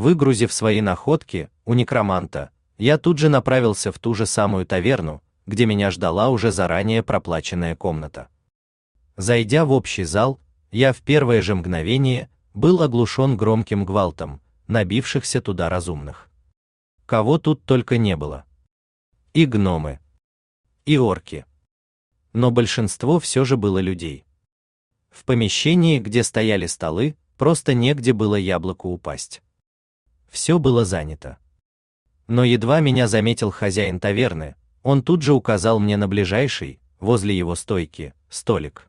Выгрузив свои находки у некроманта, я тут же направился в ту же самую таверну, где меня ждала уже заранее проплаченная комната. Зайдя в общий зал, я в первое же мгновение был оглушен громким гвалтом, набившихся туда разумных. Кого тут только не было. И гномы, и орки. Но большинство все же было людей. В помещении, где стояли столы, просто негде было яблоку упасть. Все было занято. Но едва меня заметил хозяин таверны, он тут же указал мне на ближайший, возле его стойки, столик.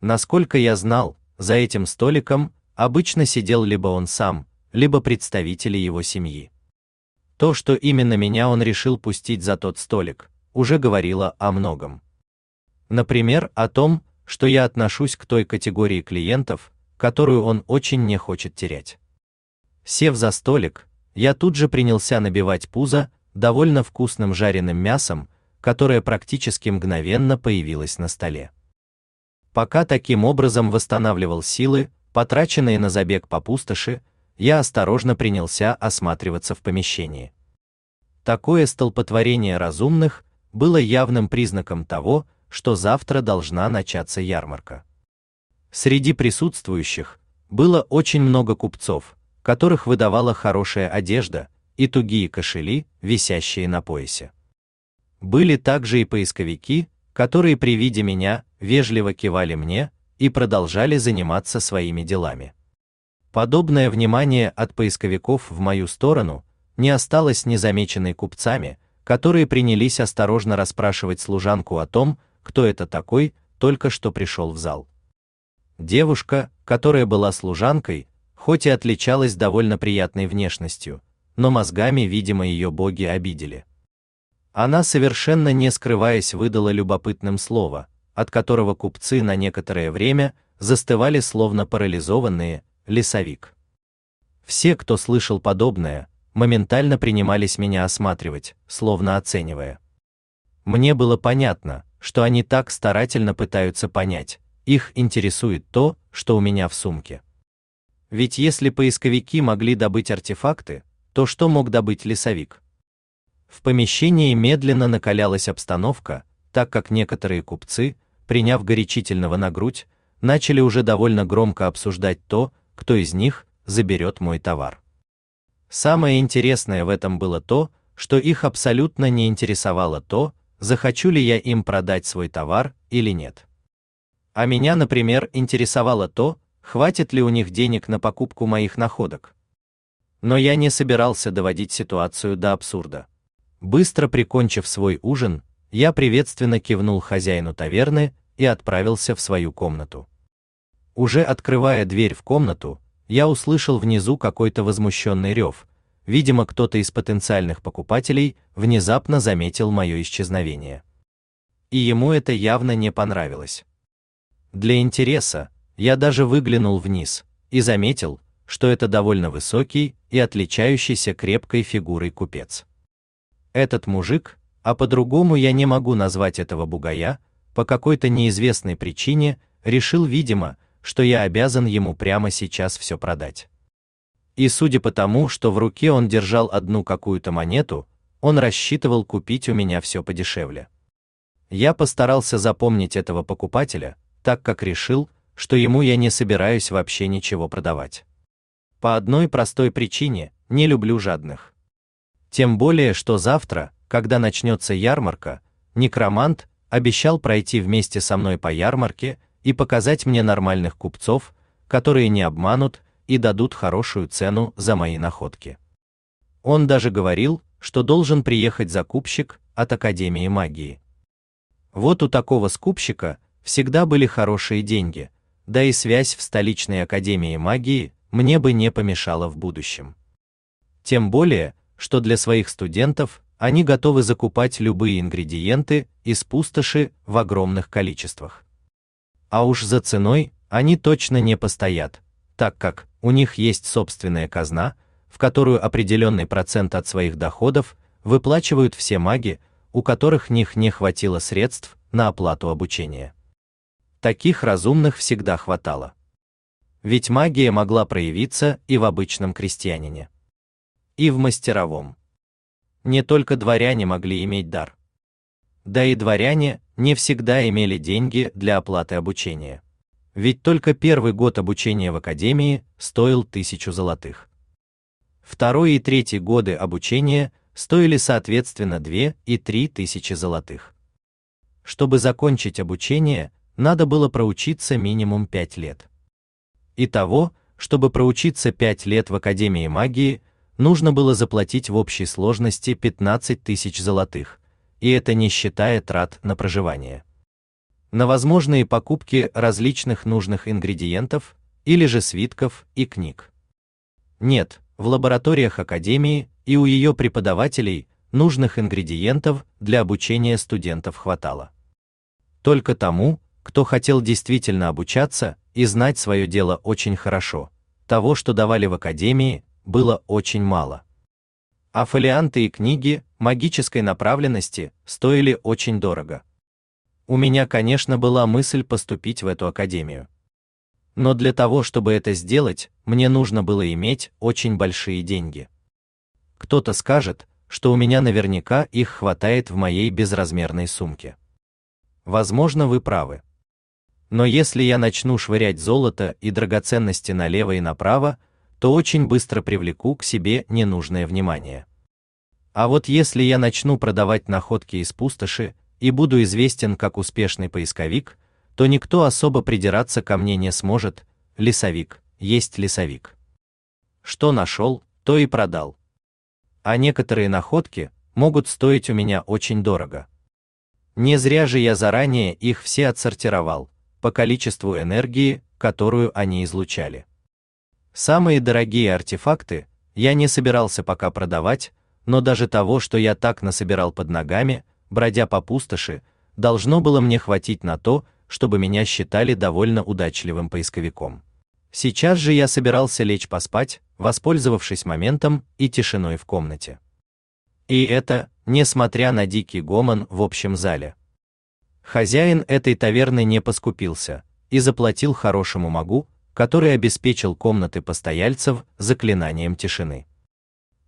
Насколько я знал, за этим столиком обычно сидел либо он сам, либо представители его семьи. То, что именно меня он решил пустить за тот столик, уже говорило о многом. Например, о том, что я отношусь к той категории клиентов, которую он очень не хочет терять. Сев за столик, я тут же принялся набивать пузо довольно вкусным жареным мясом, которое практически мгновенно появилось на столе. Пока таким образом восстанавливал силы, потраченные на забег по пустоши, я осторожно принялся осматриваться в помещении. Такое столпотворение разумных было явным признаком того, что завтра должна начаться ярмарка. Среди присутствующих было очень много купцов, которых выдавала хорошая одежда и тугие кошели, висящие на поясе. Были также и поисковики, которые при виде меня вежливо кивали мне и продолжали заниматься своими делами. Подобное внимание от поисковиков в мою сторону не осталось незамеченной купцами, которые принялись осторожно расспрашивать служанку о том, кто это такой, только что пришел в зал. Девушка, которая была служанкой, хоть и отличалась довольно приятной внешностью, но мозгами, видимо, ее боги обидели. Она совершенно не скрываясь выдала любопытным слово, от которого купцы на некоторое время застывали словно парализованные, лесовик. Все, кто слышал подобное, моментально принимались меня осматривать, словно оценивая. Мне было понятно, что они так старательно пытаются понять, их интересует то, что у меня в сумке. Ведь если поисковики могли добыть артефакты, то что мог добыть лесовик? В помещении медленно накалялась обстановка, так как некоторые купцы, приняв горячительного на грудь, начали уже довольно громко обсуждать то, кто из них заберет мой товар. Самое интересное в этом было то, что их абсолютно не интересовало то, захочу ли я им продать свой товар или нет. А меня, например, интересовало то, хватит ли у них денег на покупку моих находок. Но я не собирался доводить ситуацию до абсурда. Быстро прикончив свой ужин, я приветственно кивнул хозяину таверны и отправился в свою комнату. Уже открывая дверь в комнату, я услышал внизу какой-то возмущенный рев. Видимо, кто-то из потенциальных покупателей внезапно заметил мое исчезновение. И ему это явно не понравилось. Для интереса я даже выглянул вниз и заметил, что это довольно высокий и отличающийся крепкой фигурой купец. Этот мужик, а по-другому я не могу назвать этого бугая, по какой-то неизвестной причине решил, видимо, что я обязан ему прямо сейчас все продать. И судя по тому, что в руке он держал одну какую-то монету, он рассчитывал купить у меня все подешевле. Я постарался запомнить этого покупателя, так как решил, что ему я не собираюсь вообще ничего продавать. По одной простой причине не люблю жадных. Тем более, что завтра, когда начнется ярмарка, некромант обещал пройти вместе со мной по ярмарке и показать мне нормальных купцов, которые не обманут и дадут хорошую цену за мои находки. Он даже говорил, что должен приехать закупщик от Академии магии. Вот у такого скупщика всегда были хорошие деньги, да и связь в столичной академии магии мне бы не помешала в будущем. Тем более, что для своих студентов они готовы закупать любые ингредиенты из пустоши в огромных количествах. А уж за ценой они точно не постоят, так как у них есть собственная казна, в которую определенный процент от своих доходов выплачивают все маги, у которых них не хватило средств на оплату обучения. Таких разумных всегда хватало. Ведь магия могла проявиться и в обычном крестьянине. и в мастеровом. Не только дворяне могли иметь дар. Да и дворяне не всегда имели деньги для оплаты обучения. Ведь только первый год обучения в академии стоил тысячу золотых. Второй и третий годы обучения стоили соответственно две и три тысячи золотых. Чтобы закончить обучение, надо было проучиться минимум пять лет. Итого, чтобы проучиться пять лет в Академии магии, нужно было заплатить в общей сложности 15 тысяч золотых, и это не считая трат на проживание. На возможные покупки различных нужных ингредиентов или же свитков и книг. Нет, в лабораториях Академии и у ее преподавателей нужных ингредиентов для обучения студентов хватало. Только тому, кто хотел действительно обучаться и знать свое дело очень хорошо, того, что давали в академии, было очень мало. А фолианты и книги магической направленности стоили очень дорого. У меня, конечно, была мысль поступить в эту академию. Но для того, чтобы это сделать, мне нужно было иметь очень большие деньги. Кто-то скажет, что у меня наверняка их хватает в моей безразмерной сумке. Возможно, вы правы. Но если я начну швырять золото и драгоценности налево и направо, то очень быстро привлеку к себе ненужное внимание. А вот если я начну продавать находки из пустоши и буду известен как успешный поисковик, то никто особо придираться ко мне не сможет. Лесовик, есть лесовик. Что нашел, то и продал. А некоторые находки могут стоить у меня очень дорого. Не зря же я заранее их все отсортировал по количеству энергии, которую они излучали. Самые дорогие артефакты я не собирался пока продавать, но даже того, что я так насобирал под ногами, бродя по пустоши, должно было мне хватить на то, чтобы меня считали довольно удачливым поисковиком. Сейчас же я собирался лечь поспать, воспользовавшись моментом и тишиной в комнате. И это, несмотря на дикий гомон в общем зале. Хозяин этой таверны не поскупился и заплатил хорошему магу, который обеспечил комнаты постояльцев заклинанием тишины.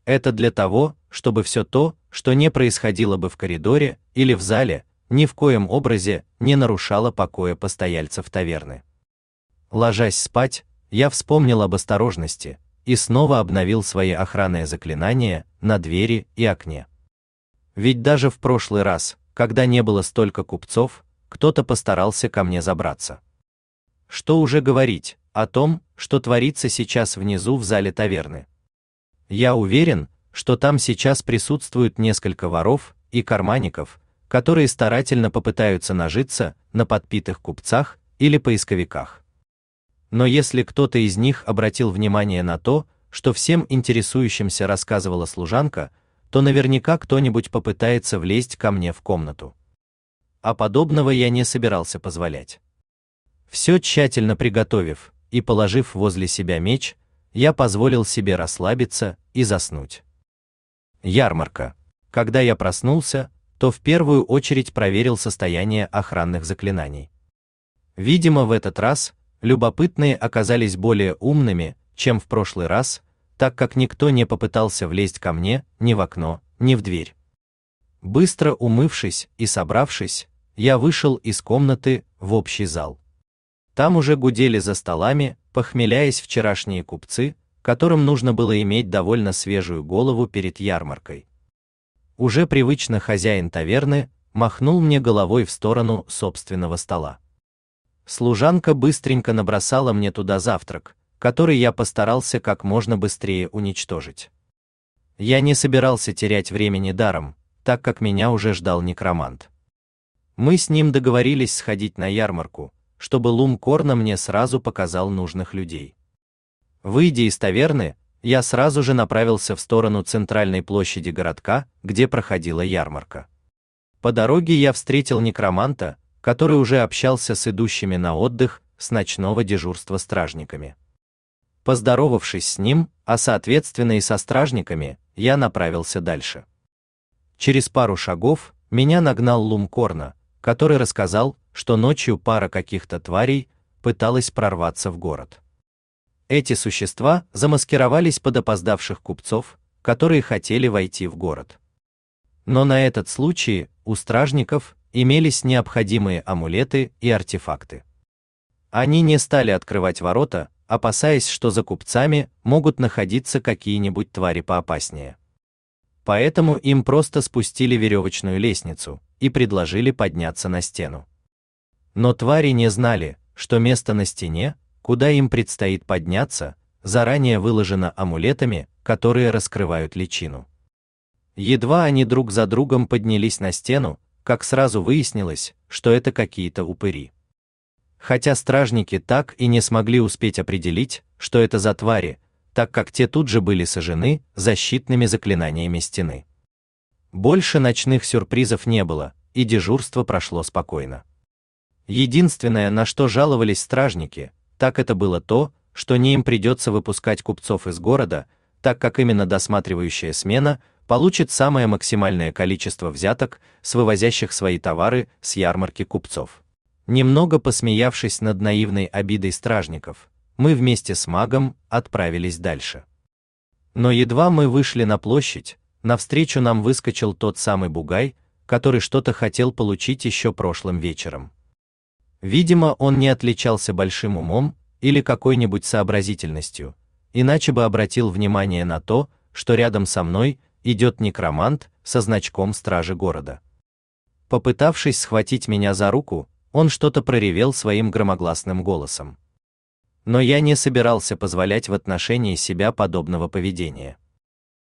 Это для того, чтобы все то, что не происходило бы в коридоре или в зале, ни в коем образе не нарушало покоя постояльцев таверны. Ложась спать, я вспомнил об осторожности и снова обновил свои охранные заклинания на двери и окне. Ведь даже в прошлый раз, когда не было столько купцов, кто-то постарался ко мне забраться. Что уже говорить о том, что творится сейчас внизу в зале таверны. Я уверен, что там сейчас присутствуют несколько воров и карманников, которые старательно попытаются нажиться на подпитых купцах или поисковиках. Но если кто-то из них обратил внимание на то, что всем интересующимся рассказывала служанка, то наверняка кто-нибудь попытается влезть ко мне в комнату. А подобного я не собирался позволять. Все тщательно приготовив и положив возле себя меч, я позволил себе расслабиться и заснуть. Ярмарка. Когда я проснулся, то в первую очередь проверил состояние охранных заклинаний. Видимо, в этот раз любопытные оказались более умными, чем в прошлый раз, так как никто не попытался влезть ко мне ни в окно, ни в дверь. Быстро умывшись и собравшись, я вышел из комнаты в общий зал. Там уже гудели за столами, похмеляясь вчерашние купцы, которым нужно было иметь довольно свежую голову перед ярмаркой. Уже привычно хозяин таверны махнул мне головой в сторону собственного стола. Служанка быстренько набросала мне туда завтрак, который я постарался как можно быстрее уничтожить. Я не собирался терять времени даром, так как меня уже ждал некромант. Мы с ним договорились сходить на ярмарку, чтобы Лум Корна мне сразу показал нужных людей. Выйдя из таверны, я сразу же направился в сторону центральной площади городка, где проходила ярмарка. По дороге я встретил некроманта, который уже общался с идущими на отдых с ночного дежурства стражниками. Поздоровавшись с ним, а соответственно и со стражниками, я направился дальше. Через пару шагов меня нагнал Лум Корна, который рассказал, что ночью пара каких-то тварей пыталась прорваться в город. Эти существа замаскировались под опоздавших купцов, которые хотели войти в город. Но на этот случай у стражников имелись необходимые амулеты и артефакты. Они не стали открывать ворота, опасаясь, что за купцами могут находиться какие-нибудь твари поопаснее. Поэтому им просто спустили веревочную лестницу и предложили подняться на стену. Но твари не знали, что место на стене, куда им предстоит подняться, заранее выложено амулетами, которые раскрывают личину. Едва они друг за другом поднялись на стену, как сразу выяснилось, что это какие-то упыри. Хотя стражники так и не смогли успеть определить, что это за твари, так как те тут же были сожжены защитными заклинаниями стены. Больше ночных сюрпризов не было, и дежурство прошло спокойно. Единственное, на что жаловались стражники, так это было то, что не им придется выпускать купцов из города, так как именно досматривающая смена получит самое максимальное количество взяток с вывозящих свои товары с ярмарки купцов. Немного посмеявшись над наивной обидой стражников, мы вместе с магом отправились дальше. Но едва мы вышли на площадь, навстречу нам выскочил тот самый бугай, который что-то хотел получить еще прошлым вечером. Видимо, он не отличался большим умом или какой-нибудь сообразительностью, иначе бы обратил внимание на то, что рядом со мной идет некромант со значком стражи города. Попытавшись схватить меня за руку, он что-то проревел своим громогласным голосом но я не собирался позволять в отношении себя подобного поведения.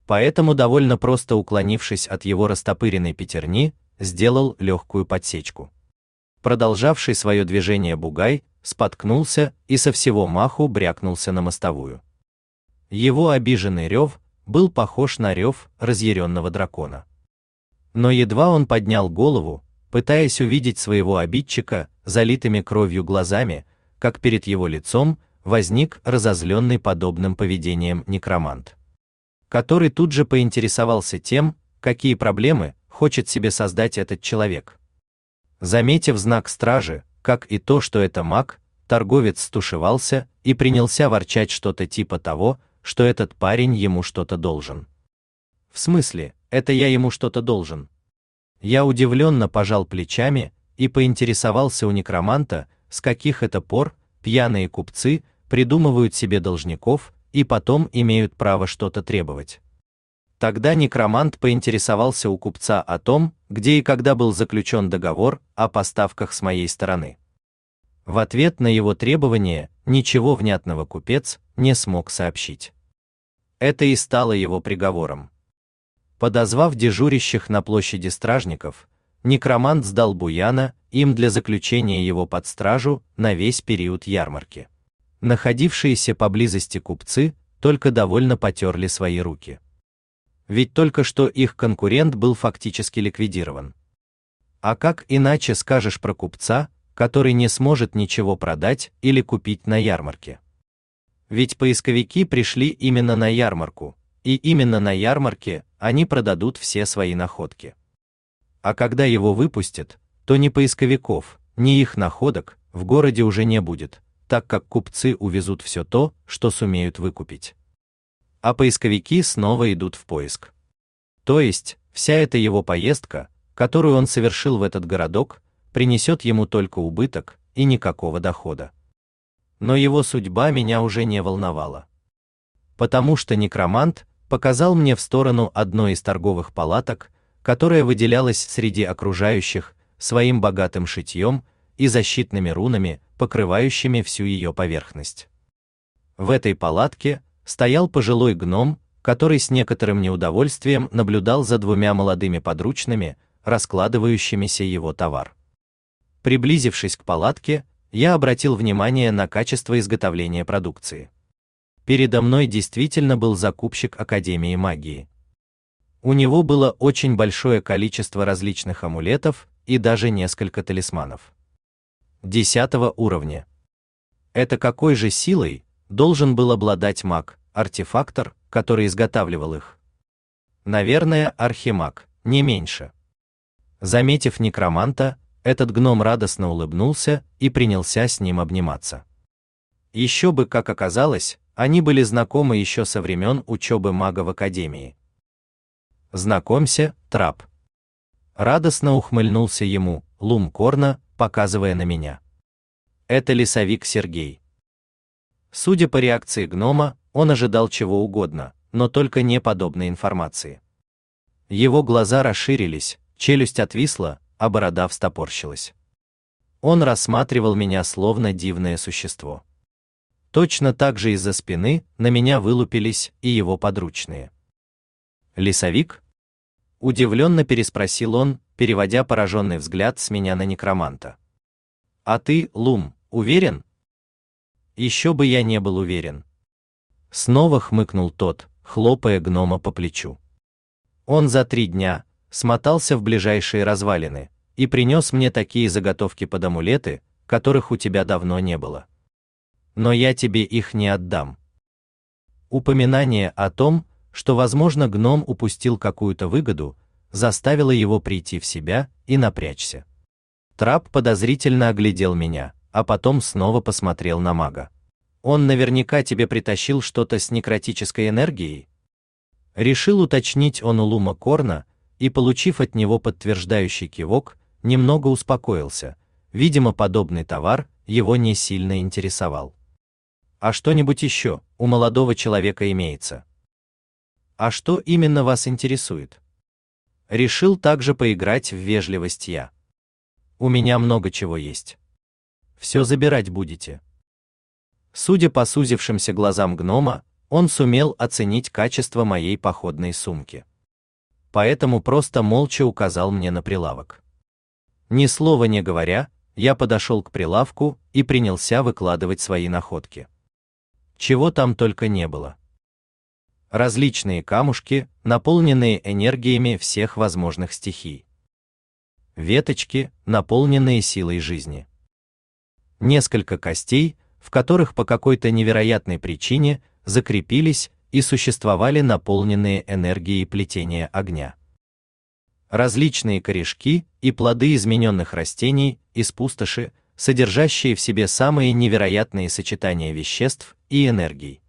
Поэтому довольно просто уклонившись от его растопыренной пятерни, сделал легкую подсечку. Продолжавший свое движение бугай споткнулся и со всего маху брякнулся на мостовую. Его обиженный рев был похож на рев разъяренного дракона. Но едва он поднял голову, пытаясь увидеть своего обидчика залитыми кровью глазами, как перед его лицом возник разозленный подобным поведением некромант, который тут же поинтересовался тем, какие проблемы хочет себе создать этот человек. Заметив знак стражи, как и то, что это маг, торговец стушевался и принялся ворчать что-то типа того, что этот парень ему что-то должен. В смысле, это я ему что-то должен? Я удивленно пожал плечами и поинтересовался у некроманта, с каких это пор пьяные купцы придумывают себе должников и потом имеют право что-то требовать. Тогда некромант поинтересовался у купца о том, где и когда был заключен договор о поставках с моей стороны. В ответ на его требование ничего внятного купец не смог сообщить. Это и стало его приговором. Подозвав дежурящих на площади стражников, некромант сдал Буяна им для заключения его под стражу на весь период ярмарки. Находившиеся поблизости купцы только довольно потерли свои руки. Ведь только что их конкурент был фактически ликвидирован. А как иначе скажешь про купца, который не сможет ничего продать или купить на ярмарке? Ведь поисковики пришли именно на ярмарку, и именно на ярмарке они продадут все свои находки. А когда его выпустят, то ни поисковиков, ни их находок в городе уже не будет, так как купцы увезут все то, что сумеют выкупить. А поисковики снова идут в поиск. То есть, вся эта его поездка, которую он совершил в этот городок, принесет ему только убыток и никакого дохода. Но его судьба меня уже не волновала. Потому что некромант показал мне в сторону одной из торговых палаток, которая выделялась среди окружающих своим богатым шитьем и защитными рунами, покрывающими всю ее поверхность. В этой палатке стоял пожилой гном, который с некоторым неудовольствием наблюдал за двумя молодыми подручными, раскладывающимися его товар. Приблизившись к палатке, я обратил внимание на качество изготовления продукции. Передо мной действительно был закупщик Академии магии. У него было очень большое количество различных амулетов и даже несколько талисманов десятого уровня. Это какой же силой должен был обладать маг, артефактор, который изготавливал их? Наверное, архимаг, не меньше. Заметив некроманта, этот гном радостно улыбнулся и принялся с ним обниматься. Еще бы, как оказалось, они были знакомы еще со времен учебы мага в академии. Знакомься, Трап. Радостно ухмыльнулся ему Лум Корна, показывая на меня. Это лесовик Сергей. Судя по реакции гнома, он ожидал чего угодно, но только не подобной информации. Его глаза расширились, челюсть отвисла, а борода встопорщилась. Он рассматривал меня словно дивное существо. Точно так же из-за спины на меня вылупились и его подручные. Лесовик? Удивленно переспросил он, переводя пораженный взгляд с меня на некроманта. А ты, Лум, уверен? Еще бы я не был уверен. Снова хмыкнул тот, хлопая гнома по плечу. Он за три дня смотался в ближайшие развалины и принес мне такие заготовки под амулеты, которых у тебя давно не было. Но я тебе их не отдам. Упоминание о том, что, возможно, гном упустил какую-то выгоду, заставило его прийти в себя и напрячься. Трап подозрительно оглядел меня, а потом снова посмотрел на мага. Он наверняка тебе притащил что-то с некротической энергией. Решил уточнить он у Лума Корна и, получив от него подтверждающий кивок, немного успокоился. Видимо, подобный товар его не сильно интересовал. А что-нибудь еще у молодого человека имеется? А что именно вас интересует? Решил также поиграть в вежливость я. У меня много чего есть. Все забирать будете. Судя по сузившимся глазам гнома, он сумел оценить качество моей походной сумки. Поэтому просто молча указал мне на прилавок. Ни слова не говоря, я подошел к прилавку и принялся выкладывать свои находки. Чего там только не было. Различные камушки, наполненные энергиями всех возможных стихий. Веточки, наполненные силой жизни. Несколько костей, в которых по какой-то невероятной причине закрепились и существовали наполненные энергией плетения огня. Различные корешки и плоды измененных растений из пустоши, содержащие в себе самые невероятные сочетания веществ и энергий.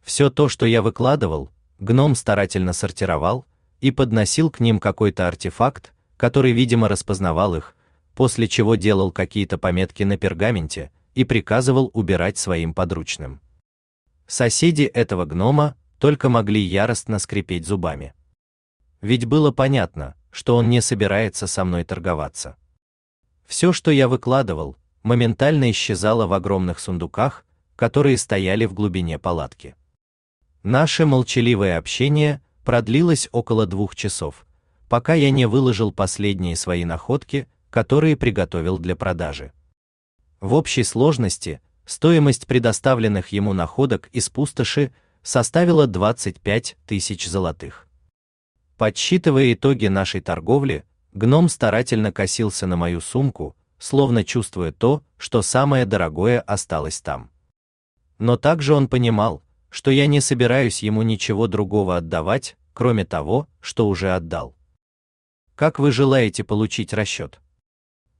Все то, что я выкладывал, гном старательно сортировал и подносил к ним какой-то артефакт, который, видимо, распознавал их, после чего делал какие-то пометки на пергаменте, и приказывал убирать своим подручным. Соседи этого гнома только могли яростно скрипеть зубами. Ведь было понятно, что он не собирается со мной торговаться. Все, что я выкладывал, моментально исчезало в огромных сундуках, которые стояли в глубине палатки. Наше молчаливое общение продлилось около двух часов, пока я не выложил последние свои находки, которые приготовил для продажи. В общей сложности стоимость предоставленных ему находок из пустоши составила 25 тысяч золотых. Подсчитывая итоги нашей торговли, гном старательно косился на мою сумку, словно чувствуя то, что самое дорогое осталось там. Но также он понимал, что я не собираюсь ему ничего другого отдавать, кроме того, что уже отдал. Как вы желаете получить расчет?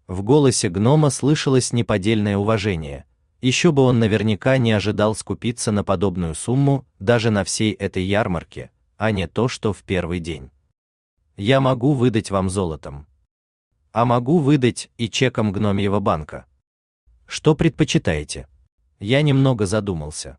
В голосе гнома слышалось неподдельное уважение. Еще бы он наверняка не ожидал скупиться на подобную сумму даже на всей этой ярмарке, а не то, что в первый день. Я могу выдать вам золотом. А могу выдать и чеком гномьего банка. Что предпочитаете? Я немного задумался.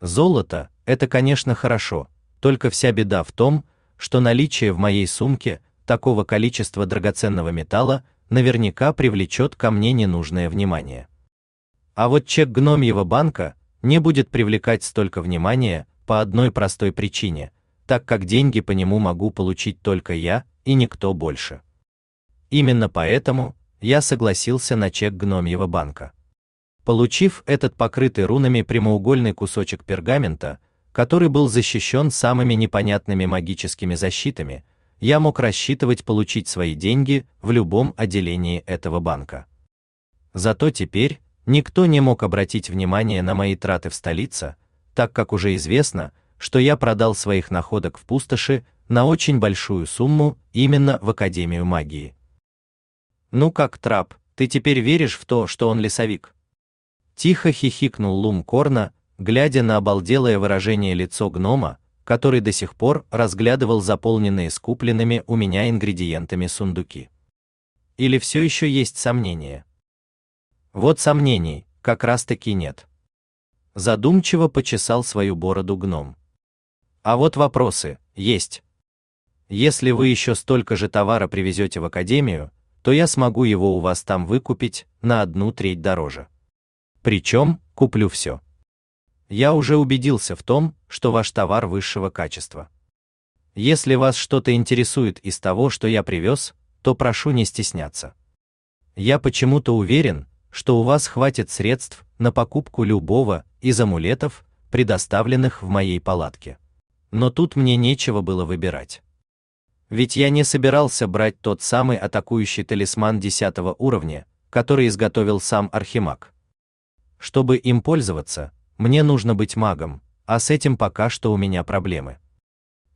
Золото это, конечно, хорошо, только вся беда в том, что наличие в моей сумке такого количества драгоценного металла наверняка привлечет ко мне ненужное внимание. А вот чек гномьего банка не будет привлекать столько внимания по одной простой причине, так как деньги по нему могу получить только я и никто больше. Именно поэтому я согласился на чек гномьего банка. Получив этот покрытый рунами прямоугольный кусочек пергамента, который был защищен самыми непонятными магическими защитами, я мог рассчитывать получить свои деньги в любом отделении этого банка. Зато теперь никто не мог обратить внимание на мои траты в столице, так как уже известно, что я продал своих находок в пустоши на очень большую сумму именно в Академию магии. Ну как, Трап, ты теперь веришь в то, что он лесовик? Тихо хихикнул Лум Корна, глядя на обалделое выражение лицо гнома, который до сих пор разглядывал заполненные скупленными у меня ингредиентами сундуки. Или все еще есть сомнения? Вот сомнений, как раз-таки нет. Задумчиво почесал свою бороду гном. А вот вопросы есть. Если вы еще столько же товара привезете в академию, то я смогу его у вас там выкупить на одну треть дороже. Причем куплю все. Я уже убедился в том, что ваш товар высшего качества. Если вас что-то интересует из того, что я привез, то прошу не стесняться. Я почему-то уверен, что у вас хватит средств на покупку любого из амулетов, предоставленных в моей палатке. Но тут мне нечего было выбирать. Ведь я не собирался брать тот самый атакующий талисман 10 уровня, который изготовил сам Архимаг. Чтобы им пользоваться, мне нужно быть магом, а с этим пока что у меня проблемы.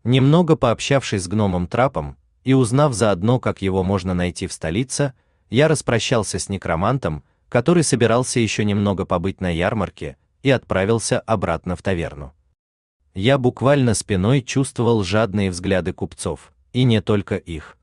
Немного пообщавшись с гномом Трапом и узнав заодно, как его можно найти в столице, я распрощался с некромантом, который собирался еще немного побыть на ярмарке, и отправился обратно в таверну. Я буквально спиной чувствовал жадные взгляды купцов, и не только их.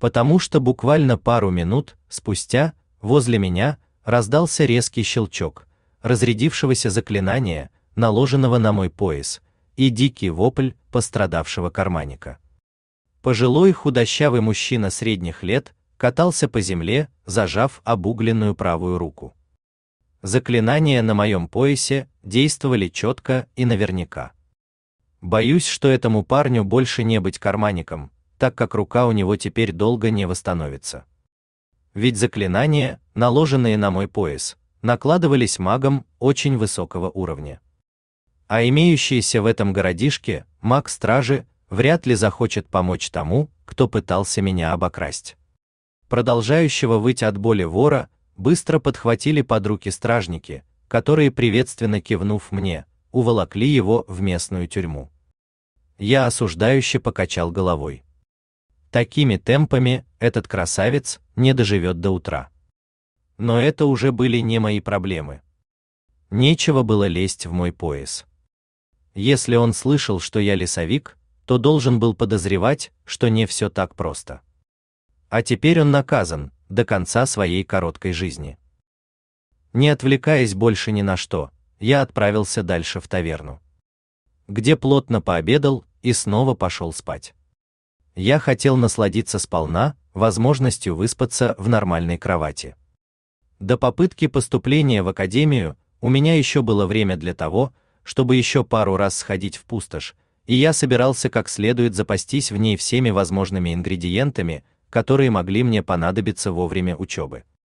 Потому что буквально пару минут спустя возле меня раздался резкий щелчок разрядившегося заклинания, наложенного на мой пояс, и дикий вопль пострадавшего карманника. Пожилой худощавый мужчина средних лет катался по земле, зажав обугленную правую руку. Заклинания на моем поясе действовали четко и наверняка. Боюсь, что этому парню больше не быть карманником, так как рука у него теперь долго не восстановится. Ведь заклинания, наложенные на мой пояс, накладывались магом очень высокого уровня. А имеющийся в этом городишке маг стражи вряд ли захочет помочь тому, кто пытался меня обокрасть. Продолжающего выть от боли вора быстро подхватили под руки стражники, которые приветственно кивнув мне, уволокли его в местную тюрьму. Я осуждающе покачал головой. Такими темпами этот красавец не доживет до утра. Но это уже были не мои проблемы. Нечего было лезть в мой пояс. Если он слышал, что я лесовик, то должен был подозревать, что не все так просто. А теперь он наказан до конца своей короткой жизни. Не отвлекаясь больше ни на что, я отправился дальше в таверну, где плотно пообедал и снова пошел спать. Я хотел насладиться сполна возможностью выспаться в нормальной кровати. До попытки поступления в академию у меня еще было время для того, чтобы еще пару раз сходить в пустошь, и я собирался как следует запастись в ней всеми возможными ингредиентами, которые могли мне понадобиться во время учебы.